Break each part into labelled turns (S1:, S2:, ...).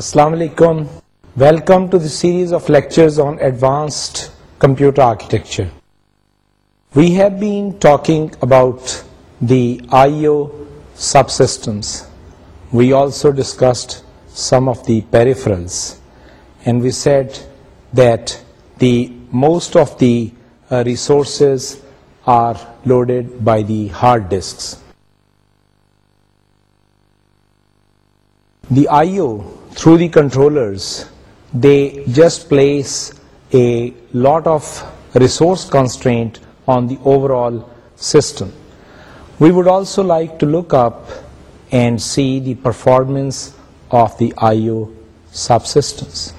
S1: السلام علیکم welcome to the series of lectures on advanced computer architecture we have been talking about the I O subsystems we also discussed some of the peripherals and we saw that the most of the resources are loaded by the hard disks the I O through the controllers they just place a lot of resource constraint on the overall system. We would also like to look up and see the performance of the I.O. subsystems.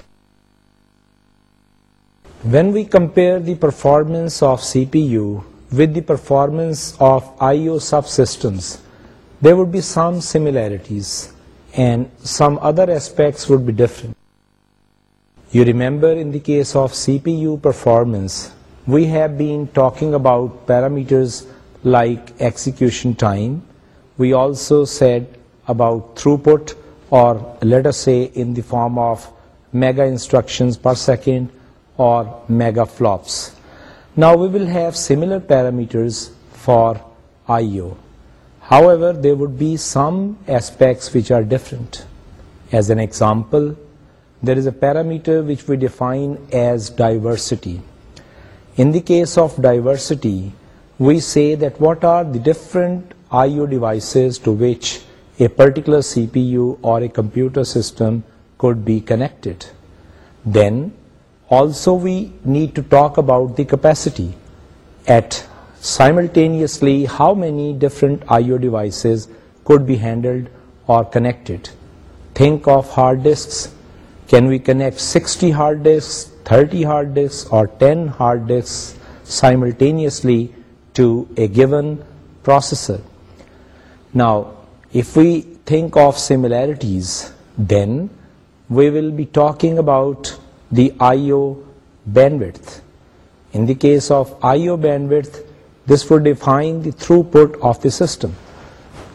S1: When we compare the performance of CPU with the performance of I.O. subsystems, there would be some similarities and some other aspects would be different. You remember in the case of CPU performance, we have been talking about parameters like execution time. We also said about throughput, or let us say in the form of mega instructions per second or mega flops. Now we will have similar parameters for I.O. However, there would be some aspects which are different. As an example, there is a parameter which we define as diversity. In the case of diversity, we say that what are the different I/O devices to which a particular CPU or a computer system could be connected. Then also we need to talk about the capacity. At Simultaneously, how many different I/O devices could be handled or connected? Think of hard disks. Can we connect 60 hard disks, 30 hard disks, or 10 hard disks simultaneously to a given processor? Now, if we think of similarities, then we will be talking about the I/O bandwidth. In the case of I/O bandwidth, this would define the throughput of the system.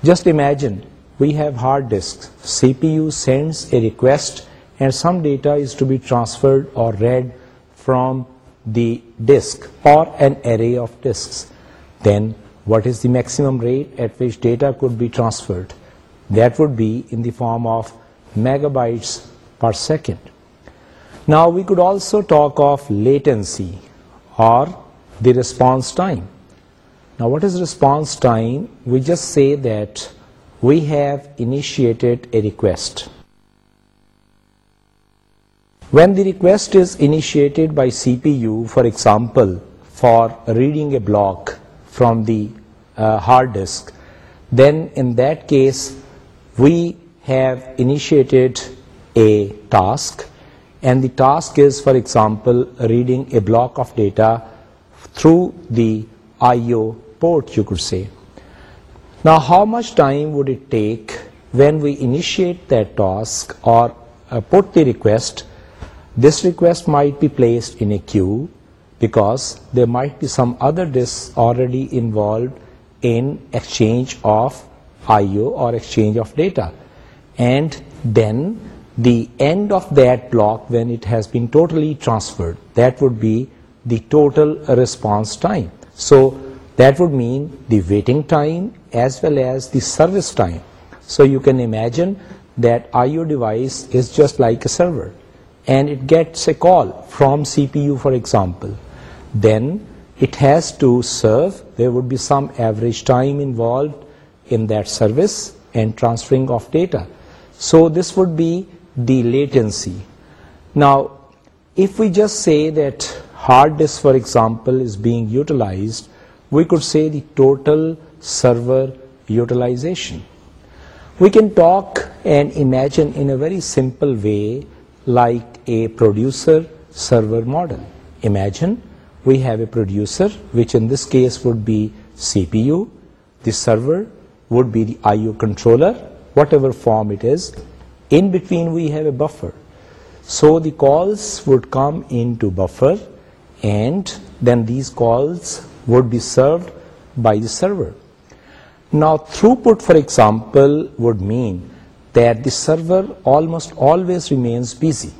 S1: Just imagine we have hard disks. CPU sends a request and some data is to be transferred or read from the disk or an array of disks. Then what is the maximum rate at which data could be transferred? That would be in the form of megabytes per second. Now we could also talk of latency or the response time. Now what is response time? We just say that we have initiated a request. When the request is initiated by CPU, for example, for reading a block from the uh, hard disk, then in that case, we have initiated a task, and the task is, for example, reading a block of data through the I/O port, you could say. Now, how much time would it take when we initiate that task or uh, put the request? This request might be placed in a queue because there might be some other disk already involved in exchange of I/O or exchange of data. And then the end of that block, when it has been totally transferred, that would be the total response time. So that would mean the waiting time as well as the service time. So you can imagine that IO device is just like a server, and it gets a call from CPU, for example. Then it has to serve. There would be some average time involved in that service and transferring of data. So this would be the latency. Now, if we just say that hard disk, for example, is being utilized, we could say the total server utilization. We can talk and imagine in a very simple way like a producer server model. Imagine we have a producer, which in this case would be CPU, the server would be the IO controller, whatever form it is. In between we have a buffer. So the calls would come into buffer and then these calls would be served by the server. Now throughput, for example, would mean that the server almost always remains busy,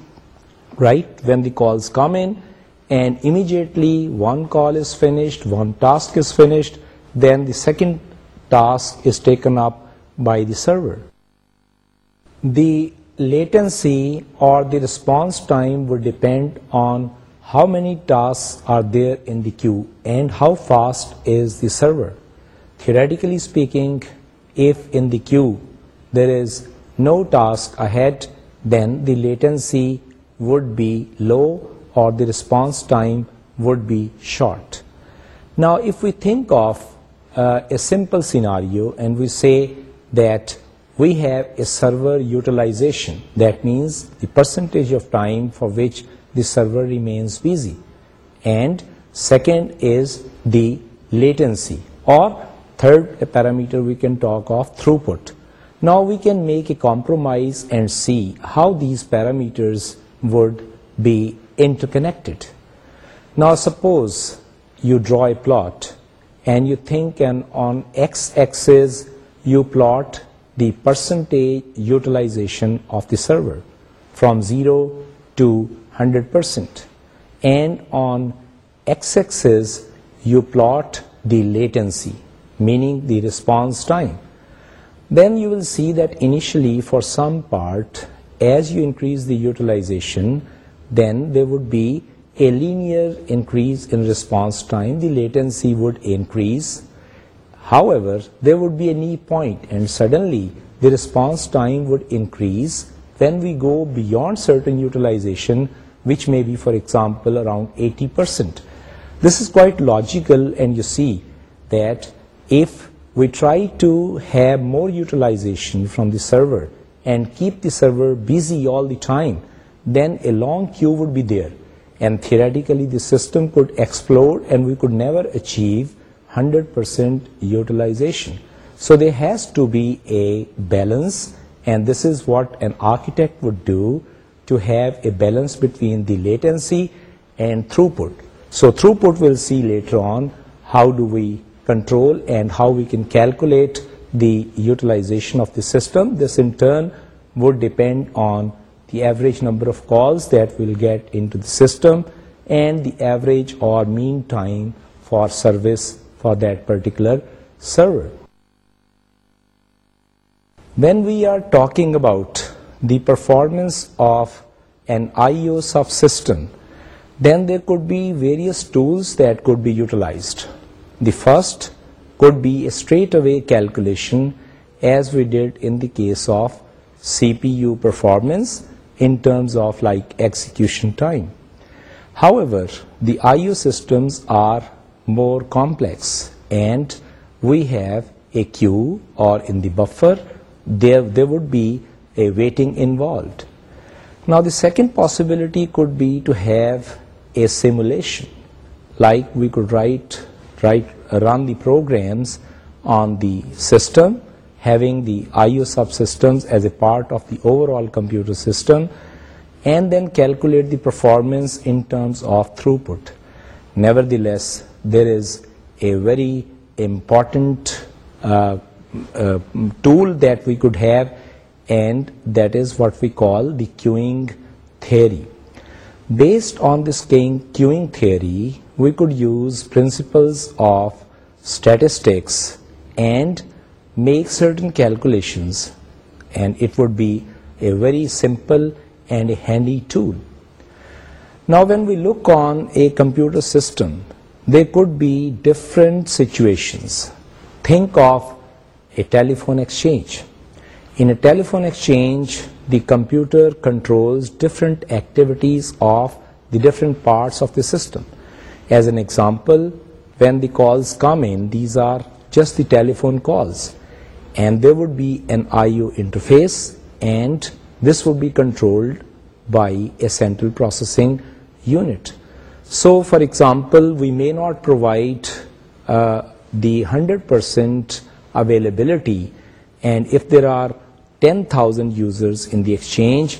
S1: right? When the calls come in and immediately one call is finished, one task is finished, then the second task is taken up by the server. The latency or the response time would depend on how many tasks are there in the queue and how fast is the server. Theoretically speaking, if in the queue there is no task ahead, then the latency would be low or the response time would be short. Now if we think of uh, a simple scenario and we say that we have a server utilization, that means the percentage of time for which the server remains busy and second is the latency or third parameter we can talk of throughput now we can make a compromise and see how these parameters would be interconnected now suppose you draw a plot and you think and on x axis you plot the percentage utilization of the server from 0 to 100% and on x-axis you plot the latency meaning the response time then you will see that initially for some part as you increase the utilization then there would be a linear increase in response time the latency would increase however there would be a knee point and suddenly the response time would increase when we go beyond certain utilization which may be for example around 80%. This is quite logical and you see that if we try to have more utilization from the server and keep the server busy all the time, then a long queue would be there. And theoretically the system could explode and we could never achieve 100% utilization. So there has to be a balance and this is what an architect would do to have a balance between the latency and throughput. So throughput we'll see later on how do we control and how we can calculate the utilization of the system. This in turn would depend on the average number of calls that will get into the system and the average or mean time for service for that particular server. When we are talking about the performance of an IO subsystem, then there could be various tools that could be utilized. The first could be a straightaway calculation as we did in the case of CPU performance in terms of like execution time. However, the IO systems are more complex and we have a queue or in the buffer there, there would be a waiting involved. Now the second possibility could be to have a simulation, like we could write, write, run the programs on the system, having the I.O. subsystems as a part of the overall computer system, and then calculate the performance in terms of throughput. Nevertheless, there is a very important uh, uh, tool that we could have and that is what we call the queuing theory. Based on this queuing theory, we could use principles of statistics and make certain calculations, and it would be a very simple and a handy tool. Now when we look on a computer system, there could be different situations. Think of a telephone exchange. In a telephone exchange, the computer controls different activities of the different parts of the system. As an example, when the calls come in, these are just the telephone calls. And there would be an IO interface and this would be controlled by a central processing unit. So, for example, we may not provide uh, the 100% availability and if there are 10,000 users in the exchange,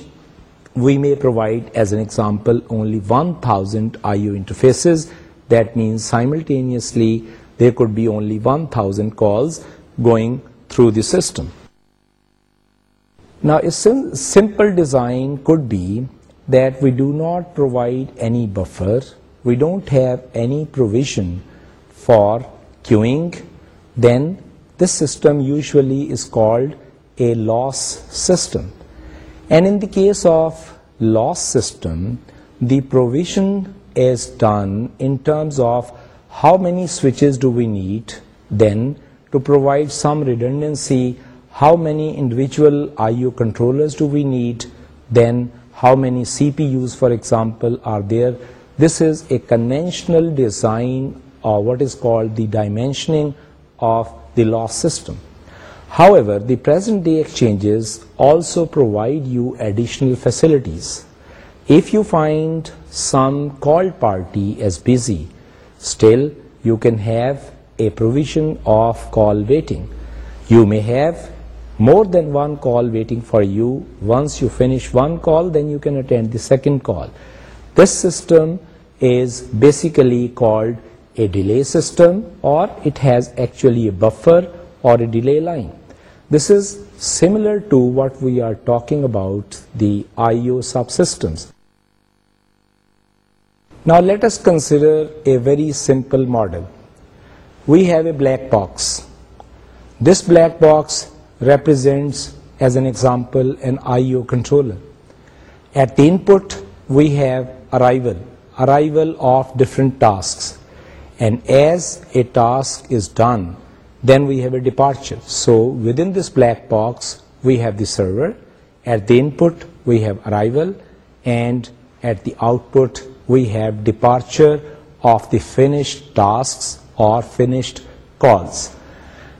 S1: we may provide as an example only 1,000 IU interfaces. That means simultaneously there could be only 1,000 calls going through the system. Now a simple design could be that we do not provide any buffer, we don't have any provision for queuing, then this system usually is called a loss system. And in the case of loss system, the provision is done in terms of how many switches do we need then to provide some redundancy, how many individual IU controllers do we need, then how many CPUs, for example, are there. This is a conventional design of what is called the dimensioning of the loss system. However, the present-day exchanges also provide you additional facilities. If you find some called party as busy, still you can have a provision of call waiting. You may have more than one call waiting for you. Once you finish one call, then you can attend the second call. This system is basically called a delay system or it has actually a buffer or a delay line. This is similar to what we are talking about the IO subsystems. Now let us consider a very simple model. We have a black box. This black box represents, as an example, an IO controller. At the input, we have arrival of different tasks. And as a task is done, then we have a departure. So within this black box, we have the server. At the input, we have arrival. And at the output, we have departure of the finished tasks or finished calls.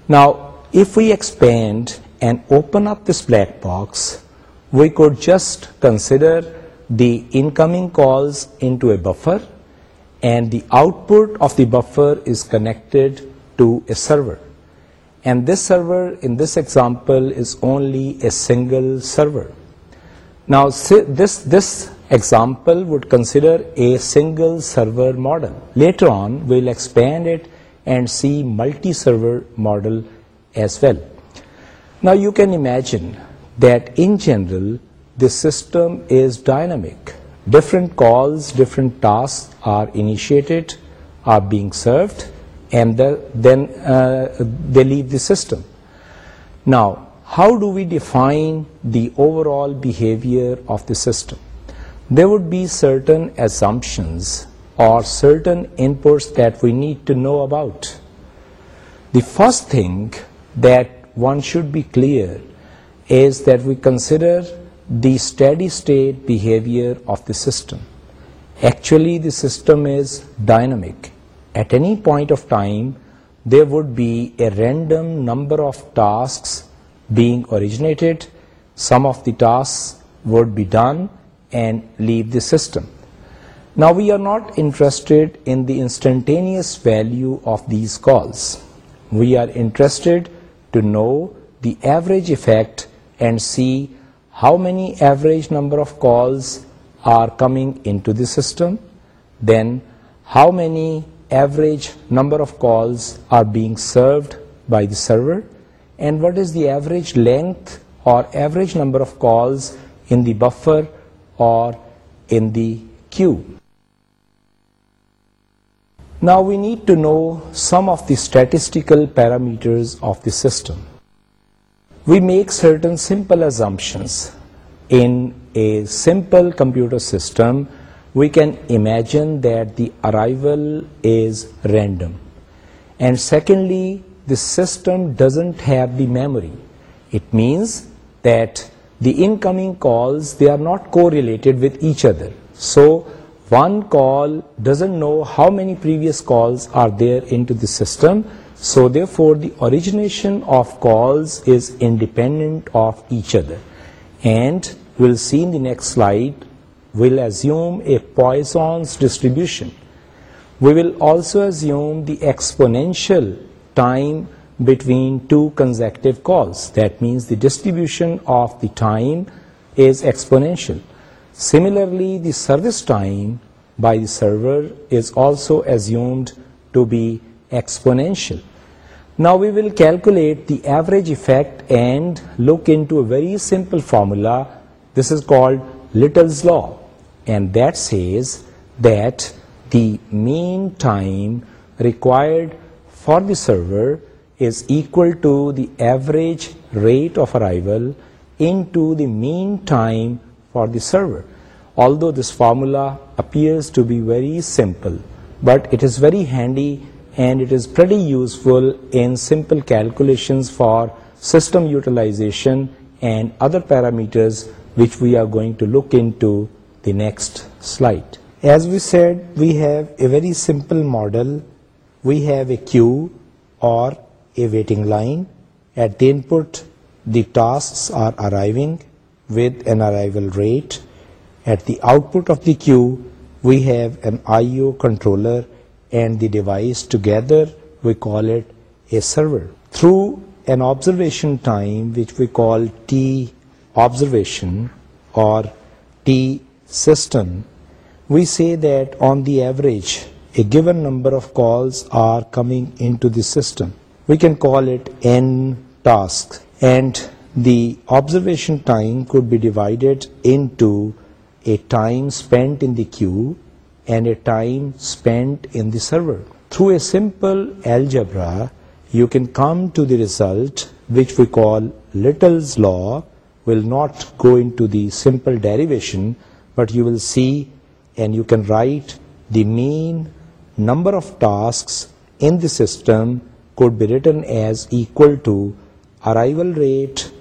S1: Now, if we expand and open up this black box, we could just consider the incoming calls into a buffer. And the output of the buffer is connected to a server and this server in this example is only a single server now this this example would consider a single server model later on we'll expand it and see multi server model as well now you can imagine that in general the system is dynamic different calls different tasks are initiated are being served and then uh, they leave the system. Now, how do we define the overall behavior of the system? There would be certain assumptions or certain inputs that we need to know about. The first thing that one should be clear is that we consider the steady state behavior of the system. Actually, the system is dynamic. At any point of time, there would be a random number of tasks being originated. Some of the tasks would be done and leave the system. Now we are not interested in the instantaneous value of these calls. We are interested to know the average effect and see how many average number of calls are coming into the system, then how many average number of calls are being served by the server and what is the average length or average number of calls in the buffer or in the queue. Now we need to know some of the statistical parameters of the system. We make certain simple assumptions in a simple computer system we can imagine that the arrival is random. And secondly, the system doesn't have the memory. It means that the incoming calls, they are not correlated with each other. So one call doesn't know how many previous calls are there into the system. So therefore, the origination of calls is independent of each other. And we'll see in the next slide we will assume a Poisson's distribution. We will also assume the exponential time between two consecutive calls. That means the distribution of the time is exponential. Similarly, the service time by the server is also assumed to be exponential. Now we will calculate the average effect and look into a very simple formula. This is called Little's Law and that says that the mean time required for the server is equal to the average rate of arrival into the mean time for the server. Although this formula appears to be very simple, but it is very handy and it is pretty useful in simple calculations for system utilization and other parameters which we are going to look into the next slide. As we said, we have a very simple model. We have a queue or a waiting line. At the input, the tasks are arriving with an arrival rate. At the output of the queue, we have an I.O. controller and the device together. We call it a server. Through an observation time, which we call T observation or T system, we say that on the average, a given number of calls are coming into the system. We can call it N tasks. And the observation time could be divided into a time spent in the queue and a time spent in the server. Through a simple algebra, you can come to the result which we call Little's Law, will not go into the simple derivation, but you will see and you can write the mean number of tasks in the system could be written as equal to arrival rate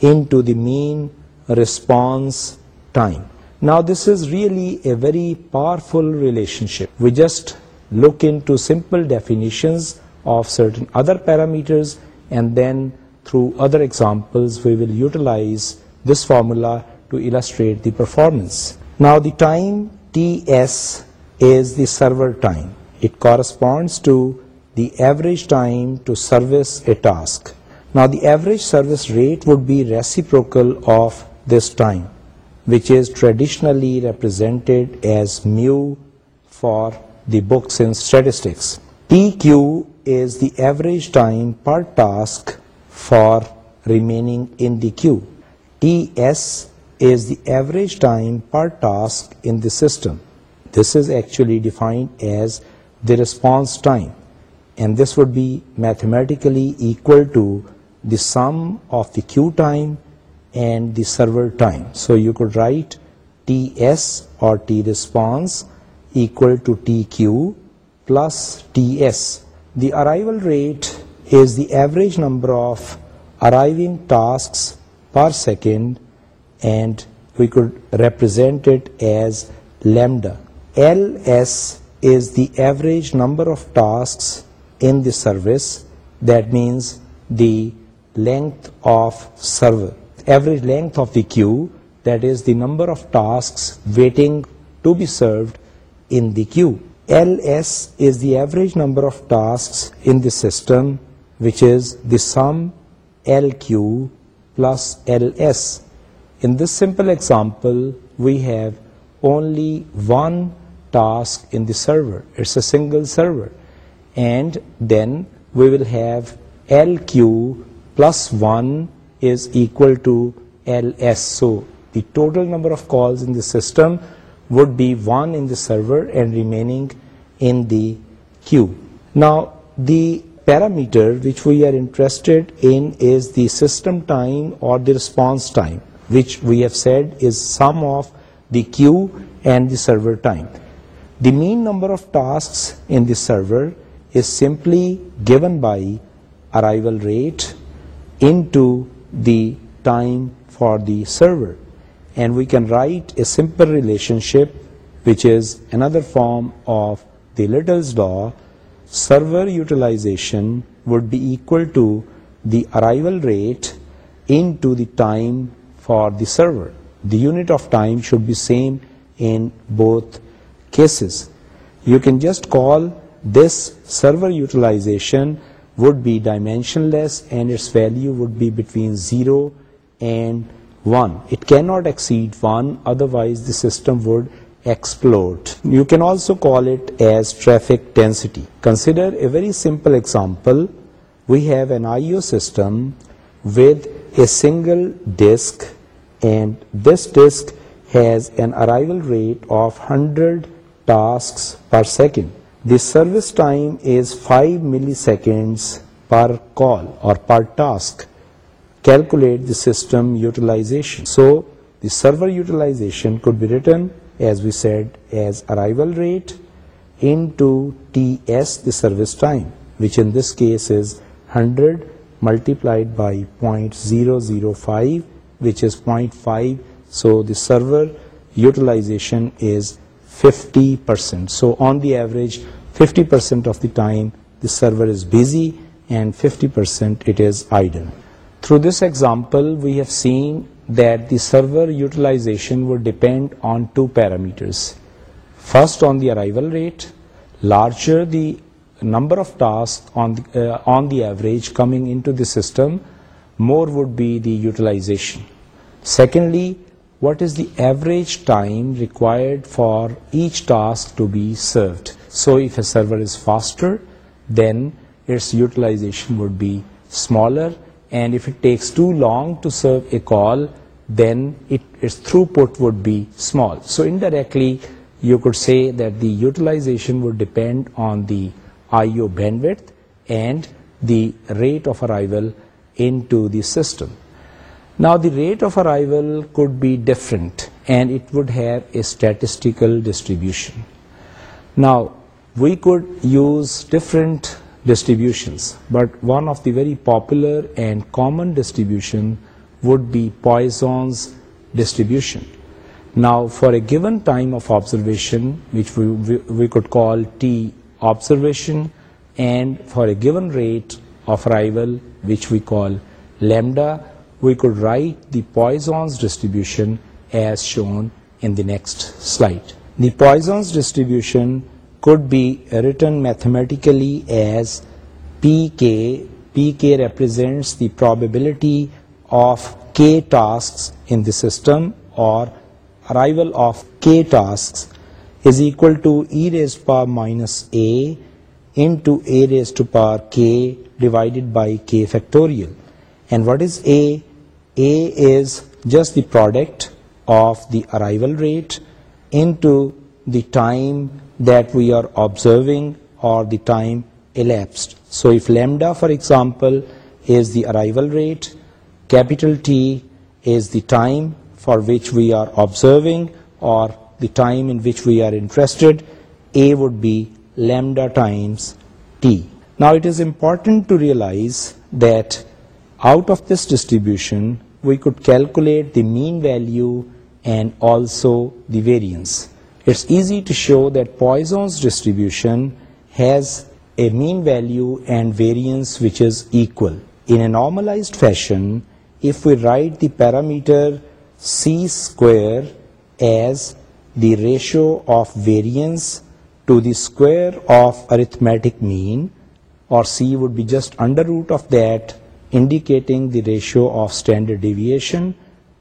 S1: into the mean response time. Now this is really a very powerful relationship. We just look into simple definitions of certain other parameters and then through other examples we will utilize this formula to illustrate the performance. Now the time TS is the server time. It corresponds to the average time to service a task. Now the average service rate would be reciprocal of this time, which is traditionally represented as mu for the books in statistics. TQ is the average time per task for remaining in the queue. TS is the average time per task in the system. This is actually defined as the response time. And this would be mathematically equal to the sum of the queue time and the server time. So you could write TS or T response equal to TQ plus TS. The arrival rate is the average number of arriving tasks per second and we could represent it as lambda. LS is the average number of tasks in the service, that means the length of server, average length of the queue, that is the number of tasks waiting to be served in the queue. LS is the average number of tasks in the system, which is the sum LQ plus LS. In this simple example, we have only one task in the server. It's a single server. And then we will have LQ plus 1 is equal to LS. So the total number of calls in the system would be 1 in the server and remaining in the queue. Now, the parameter which we are interested in is the system time or the response time which we have said is sum of the queue and the server time. The mean number of tasks in the server is simply given by arrival rate into the time for the server. And we can write a simple relationship, which is another form of the Little's law. Server utilization would be equal to the arrival rate into the time for the server. The unit of time should be same in both cases. You can just call this server utilization would be dimensionless and its value would be between 0 and 1. It cannot exceed 1, otherwise the system would explode. You can also call it as traffic density. Consider a very simple example. We have an I.O. system with a single disk and this disk has an arrival rate of 100 tasks per second. The service time is 5 milliseconds per call or per task. Calculate the system utilization. So the server utilization could be written as we said as arrival rate into TS the service time which in this case is 100 multiplied by 0.005 which is 0.5 so the server utilization is 50% so on the average 50% of the time the server is busy and 50% it is idle through this example we have seen that the server utilization would depend on two parameters first on the arrival rate larger the number of tasks on the, uh, on the average coming into the system, more would be the utilization. Secondly, what is the average time required for each task to be served? So if a server is faster, then its utilization would be smaller, and if it takes too long to serve a call, then its throughput would be small. So indirectly, you could say that the utilization would depend on the IO bandwidth and the rate of arrival into the system. Now the rate of arrival could be different and it would have a statistical distribution. Now we could use different distributions, but one of the very popular and common distribution would be Poisson's distribution. Now for a given time of observation, which we could call t observation and for a given rate of arrival which we call lambda we could write the Poisson's distribution as shown in the next slide. The Poisson's distribution could be written mathematically as pk, pk represents the probability of k tasks in the system or arrival of k tasks is equal to e raised to power minus a into a raised to power k divided by k factorial. And what is a? a is just the product of the arrival rate into the time that we are observing or the time elapsed. So if lambda, for example, is the arrival rate, capital T is the time for which we are observing or the time in which we are interested, A would be lambda times t. Now it is important to realize that out of this distribution, we could calculate the mean value and also the variance. It's easy to show that Poisson's distribution has a mean value and variance which is equal. In a normalized fashion, if we write the parameter c square as the ratio of variance to the square of arithmetic mean, or C would be just under root of that, indicating the ratio of standard deviation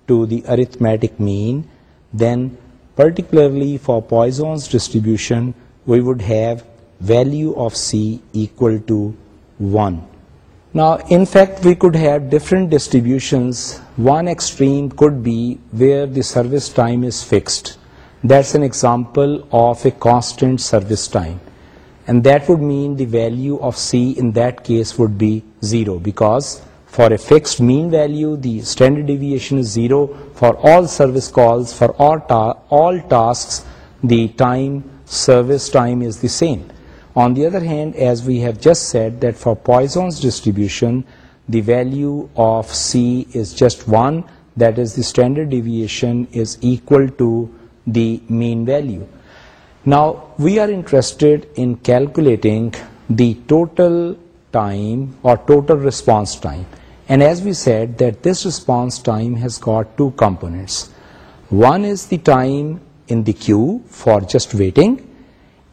S1: to the arithmetic mean, then particularly for Poisson's distribution, we would have value of C equal to 1. Now, in fact, we could have different distributions. One extreme could be where the service time is fixed that's an example of a constant service time and that would mean the value of c in that case would be 0 because for a fixed mean value the standard deviation is 0 for all service calls for all all tasks the time service time is the same on the other hand as we have just said that for poisson's distribution the value of c is just 1 that is the standard deviation is equal to the mean value. Now, we are interested in calculating the total time or total response time. And as we said, that this response time has got two components. One is the time in the queue for just waiting,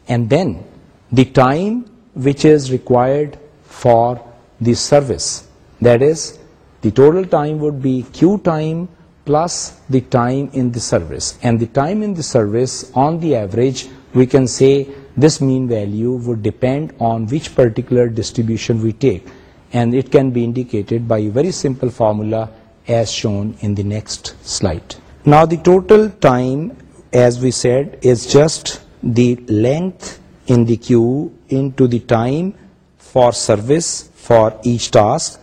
S1: and then the time which is required for the service. That is, the total time would be queue time plus the time in the service. And the time in the service, on the average, we can say this mean value would depend on which particular distribution we take. And it can be indicated by a very simple formula as shown in the next slide. Now the total time, as we said, is just the length in the queue into the time for service for each task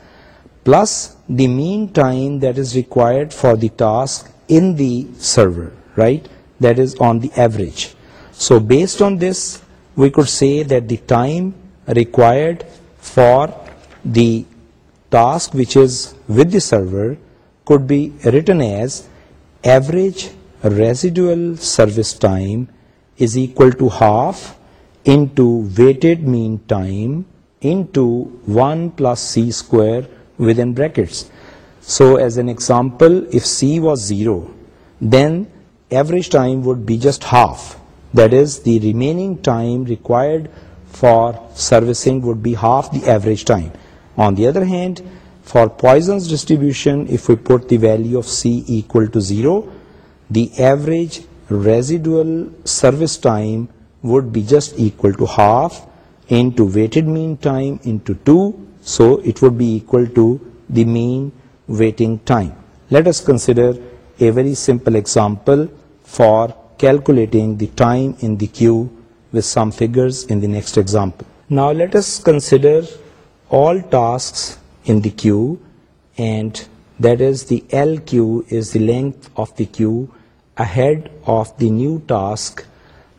S1: plus the mean time that is required for the task in the server, right? That is on the average. So based on this, we could say that the time required for the task which is with the server could be written as average residual service time is equal to half into weighted mean time into 1 plus c square within brackets. So as an example, if C was 0, then average time would be just half. That is, the remaining time required for servicing would be half the average time. On the other hand, for Poisson's distribution, if we put the value of C equal to 0, the average residual service time would be just equal to half into weighted mean time into 2 so it would be equal to the mean waiting time. Let us consider a very simple example for calculating the time in the queue with some figures in the next example. Now let us consider all tasks in the queue and that is the LQ is the length of the queue ahead of the new task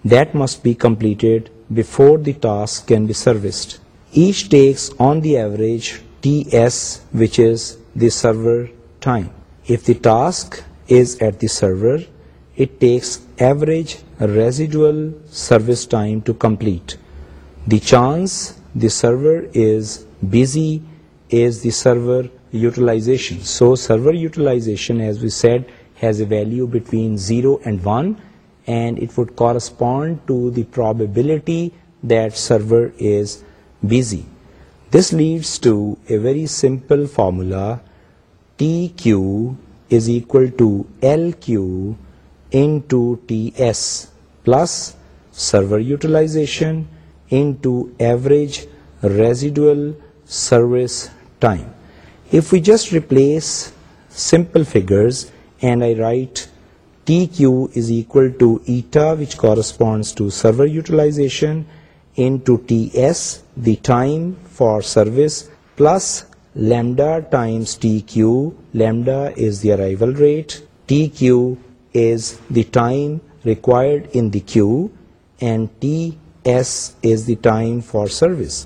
S1: that must be completed before the task can be serviced each takes on the average ts which is the server time if the task is at the server it takes average residual service time to complete the chance the server is busy is the server utilization so server utilization as we said has a value between 0 and 1 and it would correspond to the probability that server is busy. This leads to a very simple formula. TQ is equal to LQ into TS plus server utilization into average residual service time. If we just replace simple figures and I write TQ is equal to eta, which corresponds to server utilization, into TS, the time for service plus lambda times TQ. Lambda is the arrival rate. TQ is the time required in the queue. And TS is the time for service.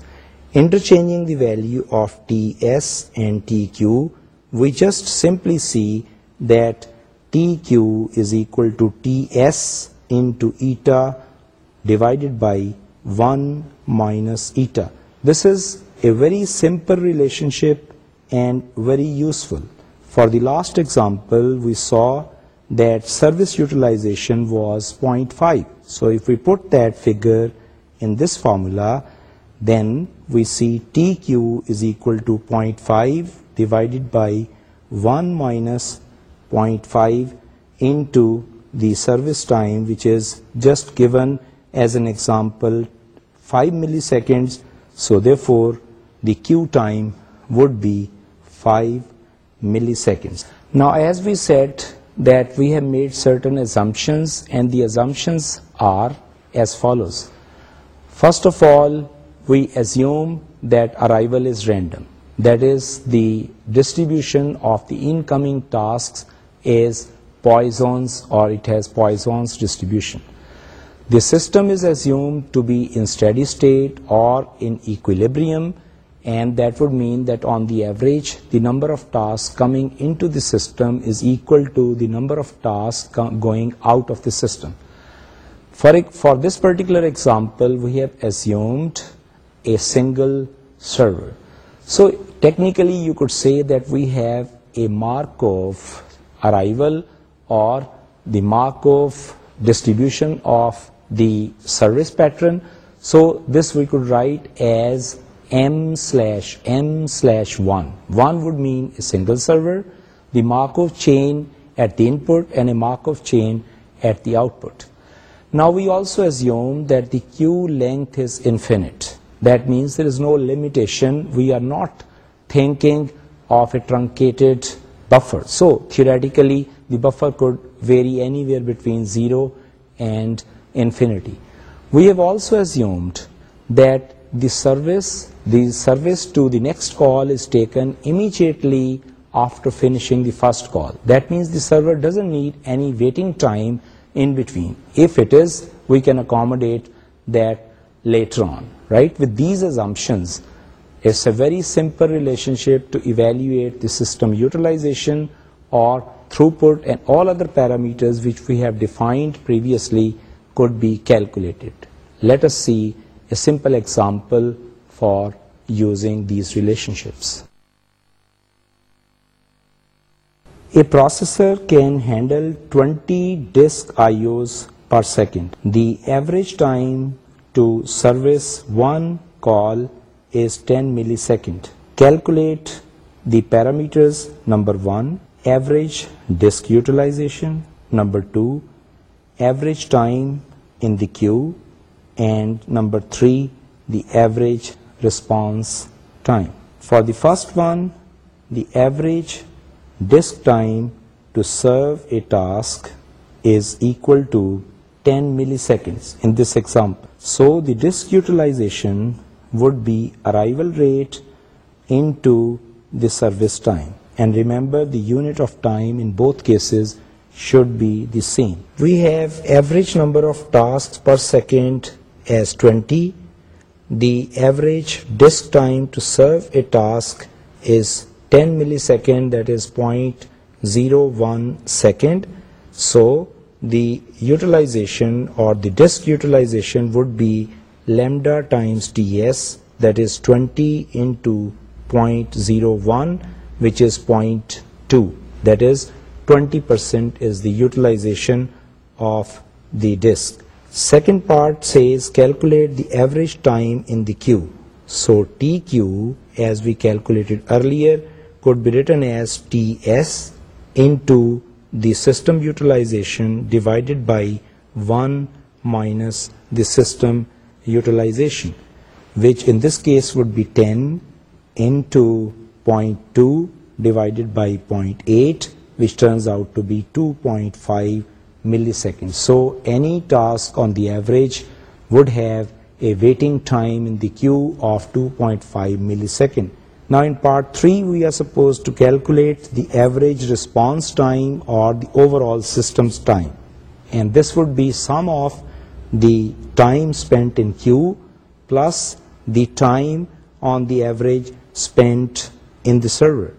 S1: Interchanging the value of TS and TQ, we just simply see that TQ is equal to TS into eta divided by one minus eta. This is a very simple relationship and very useful. For the last example, we saw that service utilization was 0.5. So if we put that figure in this formula, then we see TQ is equal to 0.5 divided by 1 minus 0.5 into the service time, which is just given as an example 5 milliseconds, so therefore the queue time would be 5 milliseconds. Now, as we said that we have made certain assumptions, and the assumptions are as follows. First of all, we assume that arrival is random. That is, the distribution of the incoming tasks is Poisson's, or it has Poisson's distribution. The system is assumed to be in steady state or in equilibrium and that would mean that on the average the number of tasks coming into the system is equal to the number of tasks going out of the system. For, for this particular example we have assumed a single server. So technically you could say that we have a Markov arrival or the Markov distribution of the service pattern. So this we could write as m slash m slash 1. 1 would mean a single server, the Markov chain at the input, and a Markov chain at the output. Now we also assume that the queue length is infinite. That means there is no limitation. We are not thinking of a truncated buffer. So theoretically, the buffer could vary anywhere between 0 and infinity. We have also assumed that the service, the service to the next call is taken immediately after finishing the first call. That means the server doesn't need any waiting time in between. If it is, we can accommodate that later on. right With these assumptions, it's a very simple relationship to evaluate the system utilization or throughput and all other parameters which we have defined previously could be calculated. Let us see a simple example for using these relationships. A processor can handle 20 disk IOs per second. The average time to service one call is 10 millisecond. Calculate the parameters number 1 average disk utilization number 2 average time in the queue, and number 3, the average response time. For the first one, the average disk time to serve a task is equal to 10 milliseconds in this example. So the disk utilization would be arrival rate into the service time. And remember, the unit of time in both cases should be the same. We have average number of tasks per second as 20. The average disk time to serve a task is 10 millisecond, that is 0.01 second. So the utilization or the disk utilization would be lambda times ts, that is 20 into 0.01, which is 0.2, that is 20% is the utilization of the disk. Second part says calculate the average time in the queue. So TQ, as we calculated earlier, could be written as TS into the system utilization divided by 1 minus the system utilization, which in this case would be 10 into 0.2 divided by 0.8 which turns out to be 2.5 milliseconds. So any task on the average would have a waiting time in the queue of 2.5 milliseconds. Now in part 3 we are supposed to calculate the average response time or the overall system's time. And this would be sum of the time spent in queue plus the time on the average spent in the server.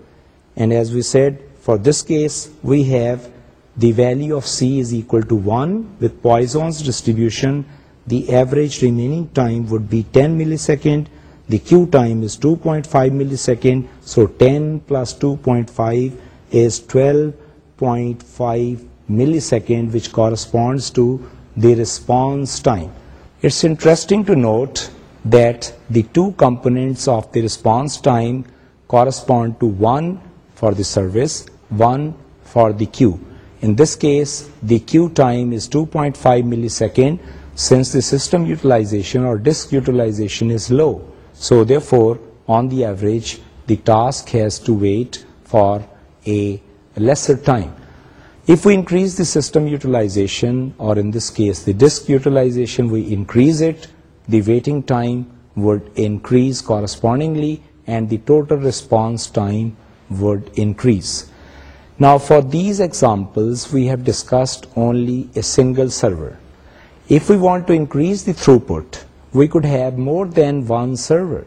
S1: And as we said, for this case, we have the value of C is equal to 1. With Poisson's distribution, the average remaining time would be 10 milliseconds. The Q time is 2.5 milliseconds. So 10 plus 2.5 is 12.5 milliseconds, which corresponds to the response time. It's interesting to note that the two components of the response time correspond to one for the service 1 for the queue. In this case, the queue time is 2.5 millisecond since the system utilization or disk utilization is low. So therefore, on the average, the task has to wait for a lesser time. If we increase the system utilization, or in this case, the disk utilization, we increase it, the waiting time would increase correspondingly, and the total response time would increase. Now for these examples, we have discussed only a single server. If we want to increase the throughput, we could have more than one server.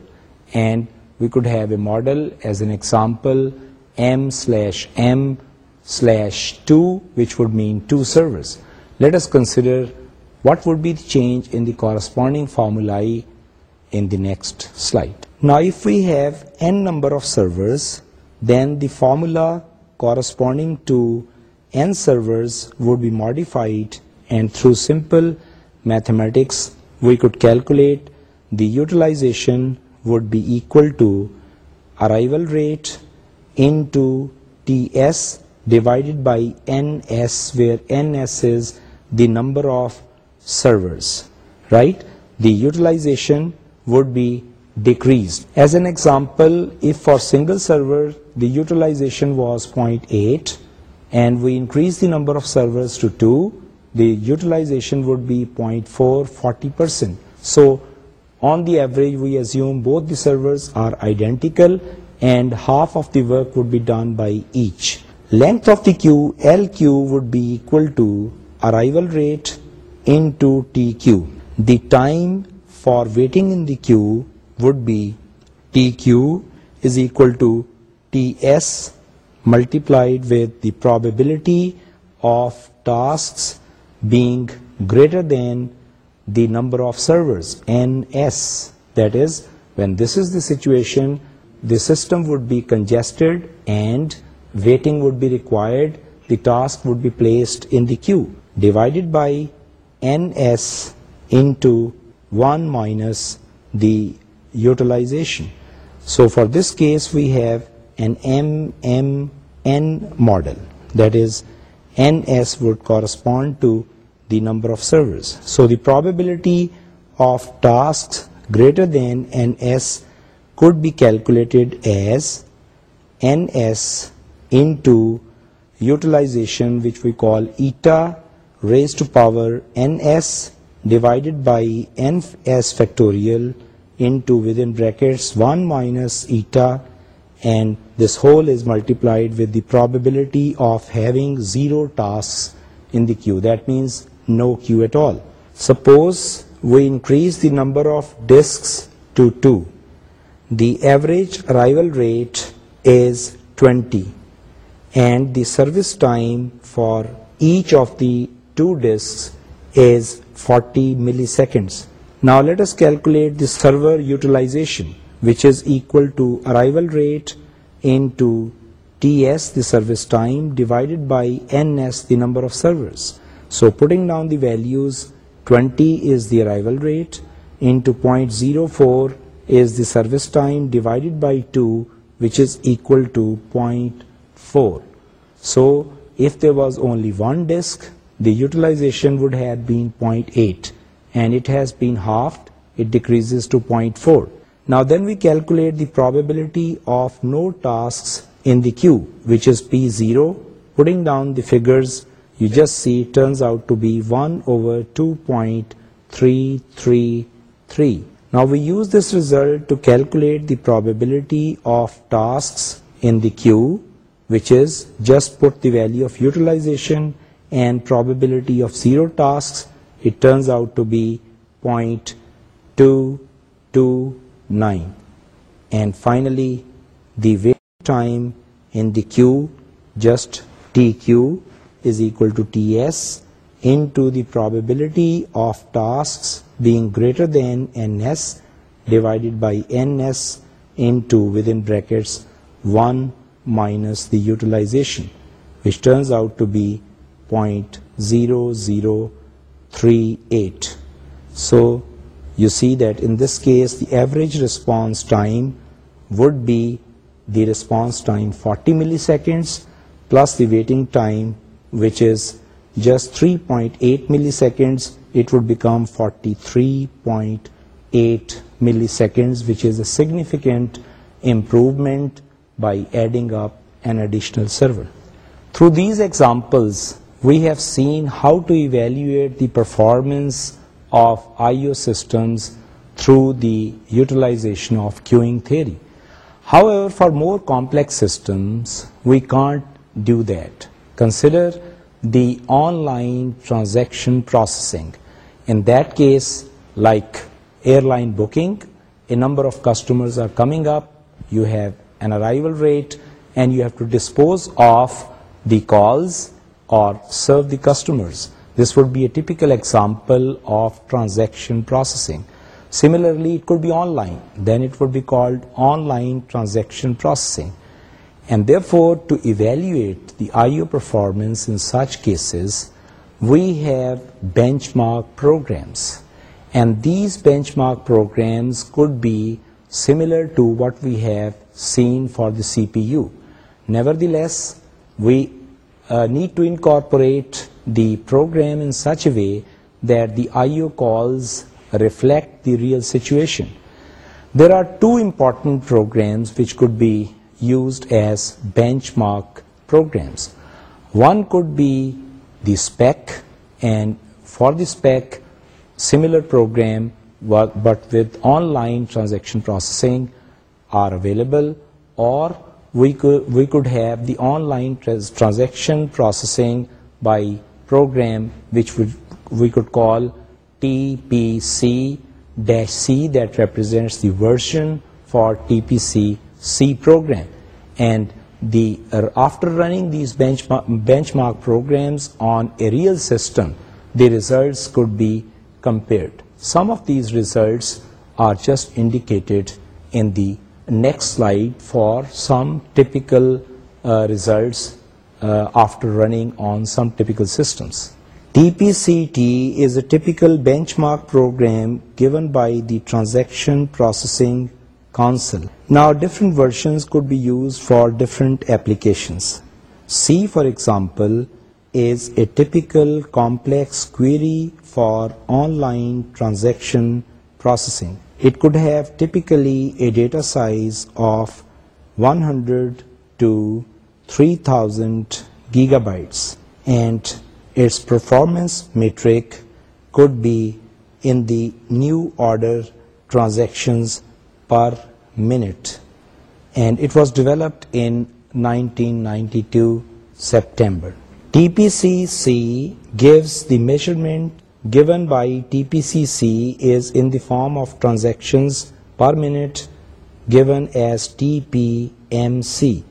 S1: And we could have a model as an example, m slash m slash 2, which would mean two servers. Let us consider what would be the change in the corresponding formulae in the next slide. Now if we have n number of servers, then the formula corresponding to n servers would be modified and through simple mathematics we could calculate the utilization would be equal to arrival rate into ts divided by ns where ns is the number of servers right the utilization would be decreased as an example if for single server the utilization was 0.8 and we increase the number of servers to 2 the utilization would be 0.4 40% so on the average we assume both the servers are identical and half of the work would be done by each length of the queue lq would be equal to arrival rate into tq the time for waiting in the queue would be tq is equal to s multiplied with the probability of tasks being greater than the number of servers, NS. That is, when this is the situation, the system would be congested and waiting would be required. The task would be placed in the queue divided by NS into 1 minus the utilization. So for this case, we have an MMN model. That is, NS would correspond to the number of servers. So the probability of tasks greater than NS could be calculated as NS into utilization, which we call eta raised to power NS divided by NS factorial into within brackets 1 minus eta and this whole is multiplied with the probability of having 0 tasks in the queue. That means no queue at all. Suppose we increase the number of disks to 2. The average arrival rate is 20 and the service time for each of the 2 disks is 40 milliseconds. Now let us calculate the server utilization which is equal to arrival rate into TS, the service time, divided by NS, the number of servers. So putting down the values, 20 is the arrival rate, into 0.04 is the service time, divided by 2, which is equal to 0.4. So if there was only one disk, the utilization would have been 0.8, and it has been halved, it decreases to 0.4. Now then we calculate the probability of no tasks in the queue, which is P0. Putting down the figures, you just see it turns out to be 1 over 2.333. Now we use this result to calculate the probability of tasks in the queue, which is just put the value of utilization and probability of zero tasks. It turns out to be 0.22. 9 and finally the wait time in the queue just tq is equal to ts into the probability of tasks being greater than ns divided by ns into within brackets 1 minus the utilization which turns out to be 0.0038 so you see that in this case the average response time would be the response time 40 milliseconds plus the waiting time which is just 3.8 milliseconds it would become 43.8 milliseconds which is a significant improvement by adding up an additional server through these examples we have seen how to evaluate the performance of IO systems through the utilization of queuing theory. However, for more complex systems, we can't do that. Consider the online transaction processing. In that case, like airline booking, a number of customers are coming up, you have an arrival rate, and you have to dispose of the calls or serve the customers this would be a typical example of transaction processing. Similarly, it could be online. Then it would be called online transaction processing. And therefore, to evaluate the I.O. performance in such cases, we have benchmark programs. And these benchmark programs could be similar to what we have seen for the CPU. Nevertheless, we uh, need to incorporate the program in such a way that the IO calls reflect the real situation. There are two important programs which could be used as benchmark programs. One could be the spec, and for the spec, similar program but with online transaction processing are available, or we could, we could have the online transaction processing by program which we could call tpc c that represents the version for tpc c program and uh, after running these benchmark programs on a real system the results could be compared some of these results are just indicated in the next slide for some typical uh, results uh, after running on some typical systems. TPCT is a typical benchmark program given by the Transaction Processing Council. Now, different versions could be used for different applications. C, for example, is a typical complex query for online transaction processing. It could have typically a data size of 100 to 3000 gigabytes and its performance metric could be in the new order transactions per minute and it was developed in 1992 September. TPCC gives the measurement given by TPCC is in the form of transactions per minute given as TPMC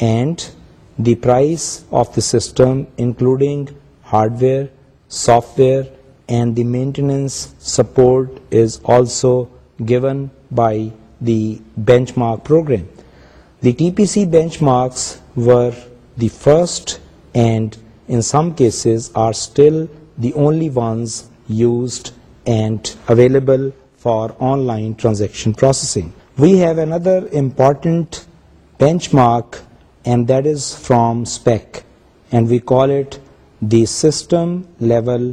S1: and the price of the system, including hardware, software, and the maintenance support, is also given by the benchmark program. The TPC benchmarks were the first and in some cases are still the only ones used and available for online transaction processing. We have another important benchmark and that is from spec and we call it the system level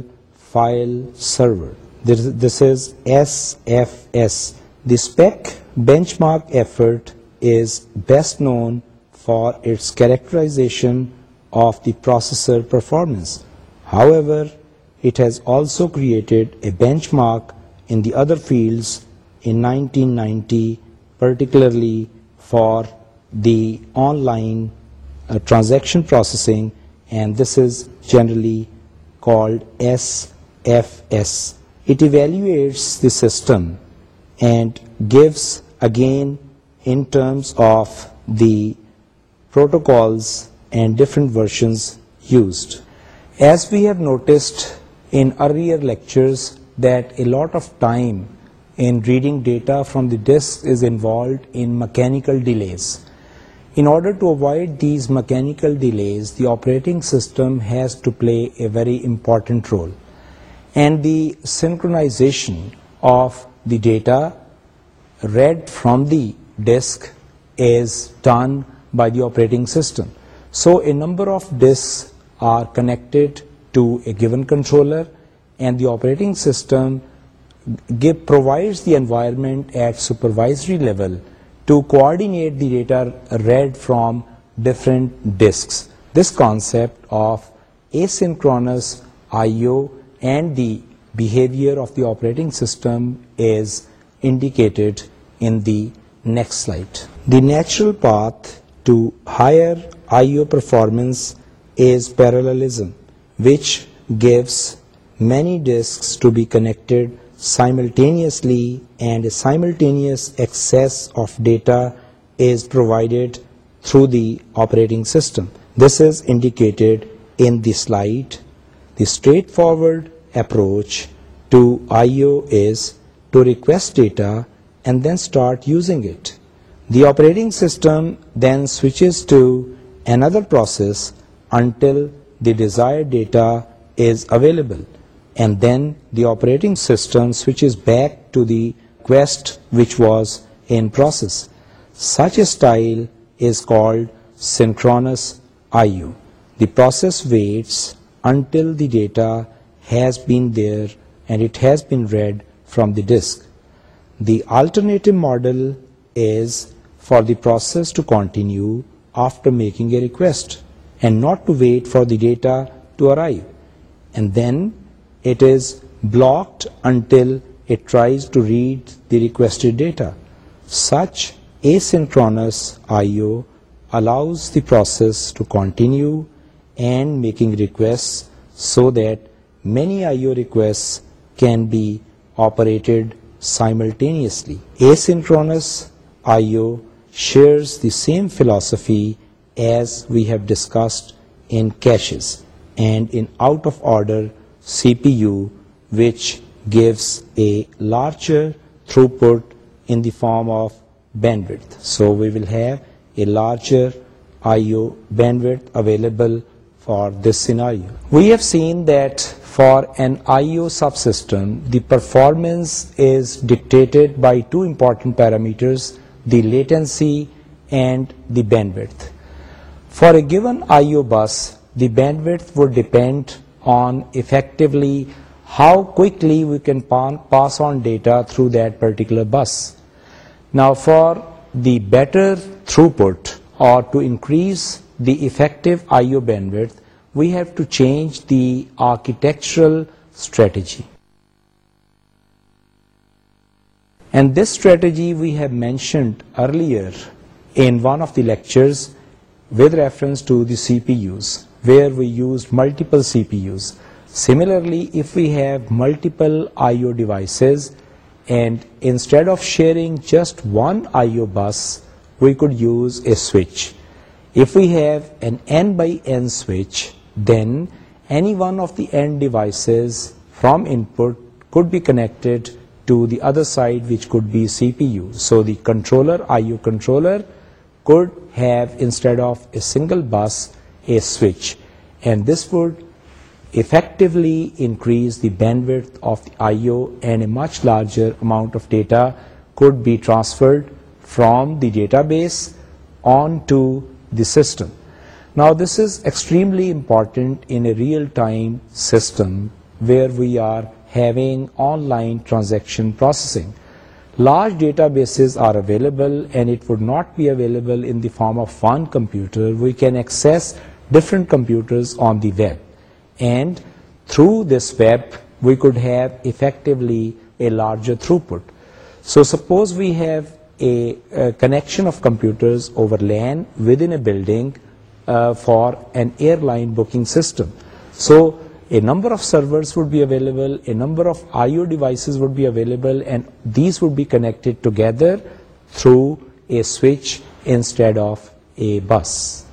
S1: file server this, is SFS the spec benchmark effort is best known for its characterization of the processor performance however it has also created a benchmark in the other fields in 1990 particularly for the online uh, transaction processing and this is generally called SFS. It evaluates the system and gives again in terms of the protocols and different versions used. As we have noticed in earlier lectures that a lot of time in reading data from the disk is involved in mechanical delays. In order to avoid these mechanical delays, the operating system has to play a very important role. And the synchronization of the data read from the disk is done by the operating system. So a number of disks are connected to a given controller and the operating system provides the environment at supervisory level to coordinate the data read from different disks. This concept of asynchronous I/O and the behavior of the operating system is indicated in the next slide. The natural path to higher I/O performance is parallelism, which gives many disks to be connected simultaneously and a simultaneous access of data is provided through the operating system. This is indicated in the slide. The straightforward approach to I.O. is to request data and then start using it. The operating system then switches to another process until the desired data is available and then the operating system switches back to the quest which was in process. Such a style is called synchronous I/O. The process waits until the data has been there and it has been read from the disk. The alternative model is for the process to continue after making a request and not to wait for the data to arrive. And then it is blocked until it tries to read the requested data. Such asynchronous I.O. allows the process to continue and making requests so that many I.O. requests can be operated simultaneously. Asynchronous I.O. shares the same philosophy as we have discussed in caches and in out-of-order CPU which gives a larger throughput in the form of bandwidth. So we will have a larger I.O. bandwidth available for this scenario. We have seen that for an I.O. subsystem, the performance is dictated by two important parameters, the latency and the bandwidth. For a given I.O. bus, the bandwidth would depend on effectively how quickly we can pass on data through that particular bus. Now for the better throughput or to increase the effective I.O. bandwidth, we have to change the architectural strategy. And this strategy we have mentioned earlier in one of the lectures with reference to the CPUs where we use multiple CPUs. Similarly, if we have multiple I.O. devices, and instead of sharing just one I.O. bus, we could use a switch. If we have an N by N switch, then any one of the N devices from input could be connected to the other side, which could be CPU. So the controller, I.O. controller, could have, instead of a single bus, a switch and this would effectively increase the bandwidth of the IO and a much larger amount of data could be transferred from the database onto the system. Now this is extremely important in a real-time system where we are having online transaction processing. Large databases are available and it would not be available in the form of one computer. We can access different computers on the web. And through this web, we could have effectively a larger throughput. So suppose we have a, connection of computers over land within a building uh, for an airline booking system. So a number of servers would be available, a number of I.O. devices would be available, and these would be connected together through a switch instead of a bus.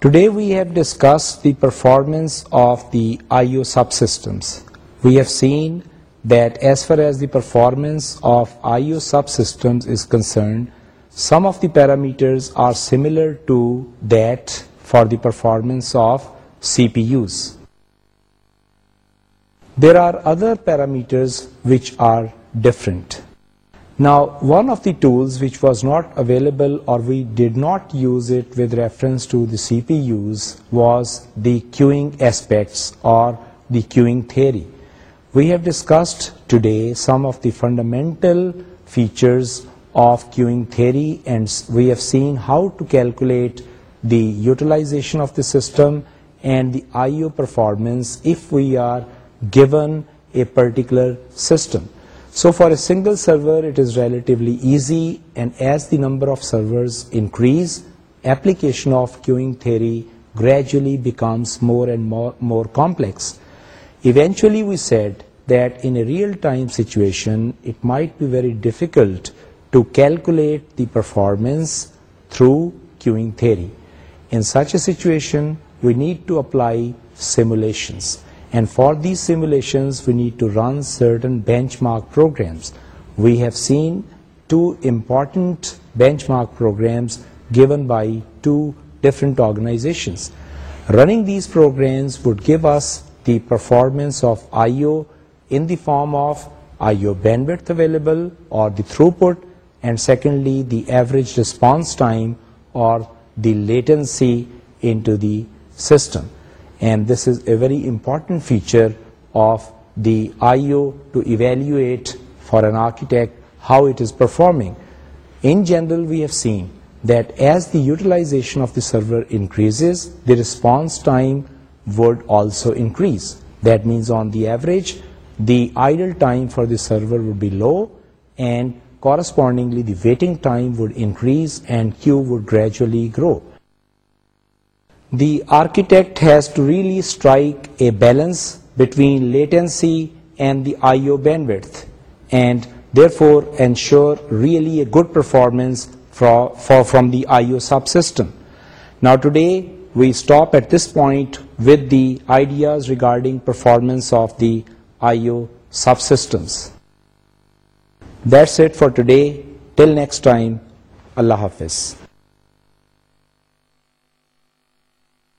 S1: Today we have discussed the performance of the I.O. subsystems. We have seen that as far as the performance of I.O. subsystems is concerned, some of the parameters are similar to that for the performance of CPUs. There are other parameters which are different. Now, one of the tools which was not available or we did not use it with reference to the CPUs was the queuing aspects or the queuing theory. We have discussed today some of the fundamental features of queuing theory and we have seen how to calculate the utilization of the system and the I.O. performance if we are given a particular system. So for a single server, it is relatively easy, and as the number of servers increase, application of queuing theory gradually becomes more and more, more complex. Eventually, we said that in a real-time situation, it might be very difficult to calculate the performance through queuing theory. In such a situation, we need to apply simulations and for these simulations we need to run certain benchmark programs we have seen two important benchmark programs given by two different organizations running these programs would give us the performance of IO in the form of IO bandwidth available or the throughput and secondly the average response time or the latency into the system and this is a very important feature of the IO to evaluate for an architect how it is performing. In general, we have seen that as the utilization of the server increases, the response time would also increase. That means on the average, the idle time for the server would be low, and correspondingly the waiting time would increase and queue would gradually grow. The architect has to really strike a balance between latency and the I/O bandwidth, and therefore ensure really a good performance from the I/O subsystem. Now today we stop at this point with the ideas regarding performance of the I/O subsystems. That's it for today. Till next time, Allah Hafiz.